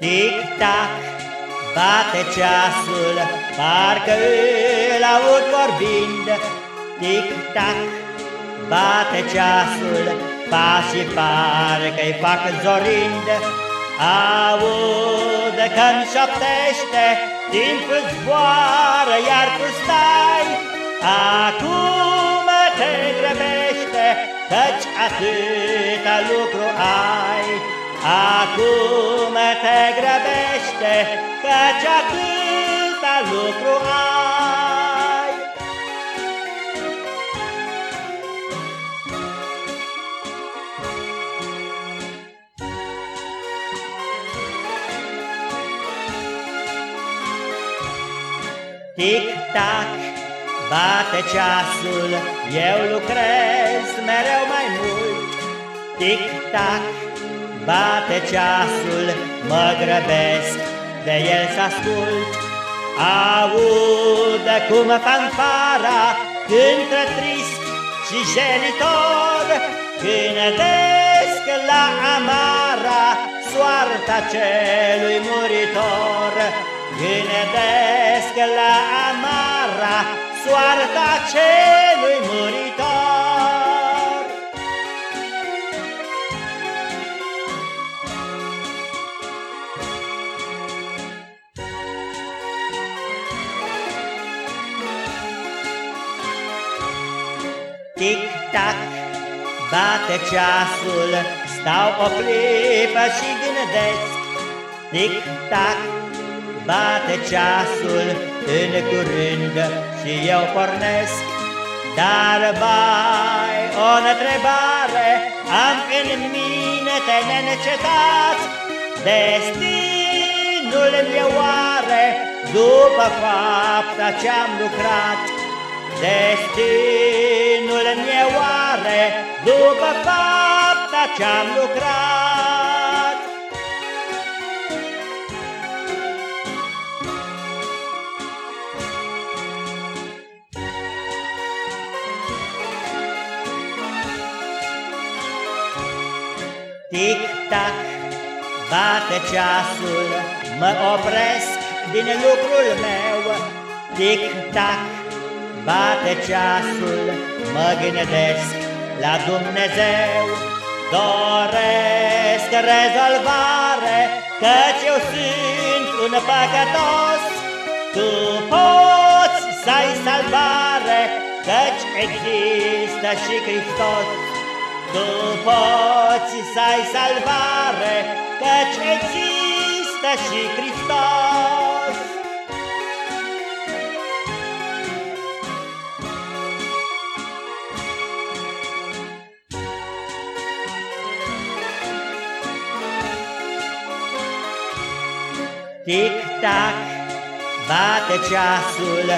Tic-tac, bate ceasul, parcă îl aud vorbind. Tic-tac, bate ceasul, pașii parcă-i fac zorind. Aud că-mi șoptește, timpul zboară, iar tu stai. Acum te grăbește, căci atâta lucru ai. Acum te grăbește, căci atâta lucru ai. Tic-tac, bate ceasul, eu lucrez mereu mai mult. Tic-tac, Bate ceasul, mă grăbesc, de el să ascult. Aud cum fanfara cântă trist și jenitor, Gândesc la amara soarta celui muritor. Gândesc la amara soarta celui Tic-tac, bate ceasul, stau o clipă și gândesc. Tic-tac, bate ceasul, în curând și eu pornesc. Dar, bai, o întrebare am în mine te neîncetat. Destinul-mi oare, după fapta ce-am lucrat, Destinul ne oare după fapta ce-am lucrat. Tic-tac, bate ceasul, mă opresc din lucrul meu. Tic-tac, Bate ceasul, mă gândesc la Dumnezeu, Doresc rezolvare, căci eu sunt un păcătos. Tu poți să ai salvare, căci există și Hristos. Tu poți să ai salvare, căci există și Hristos. Tic-tac, bate ceasul,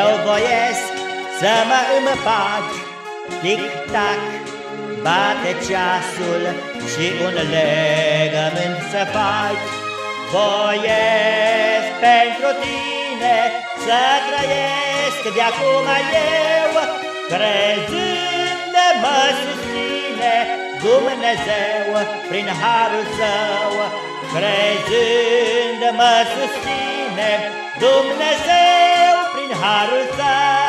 eu voiesc să mă împag. Tic-tac, bate ceasul și un legământ să fac. Voiesc pentru tine să trăiesc de acum eu, crezând mă susține Dumnezeu prin harul său, crezând mă susține Dumnezeu prin harul său.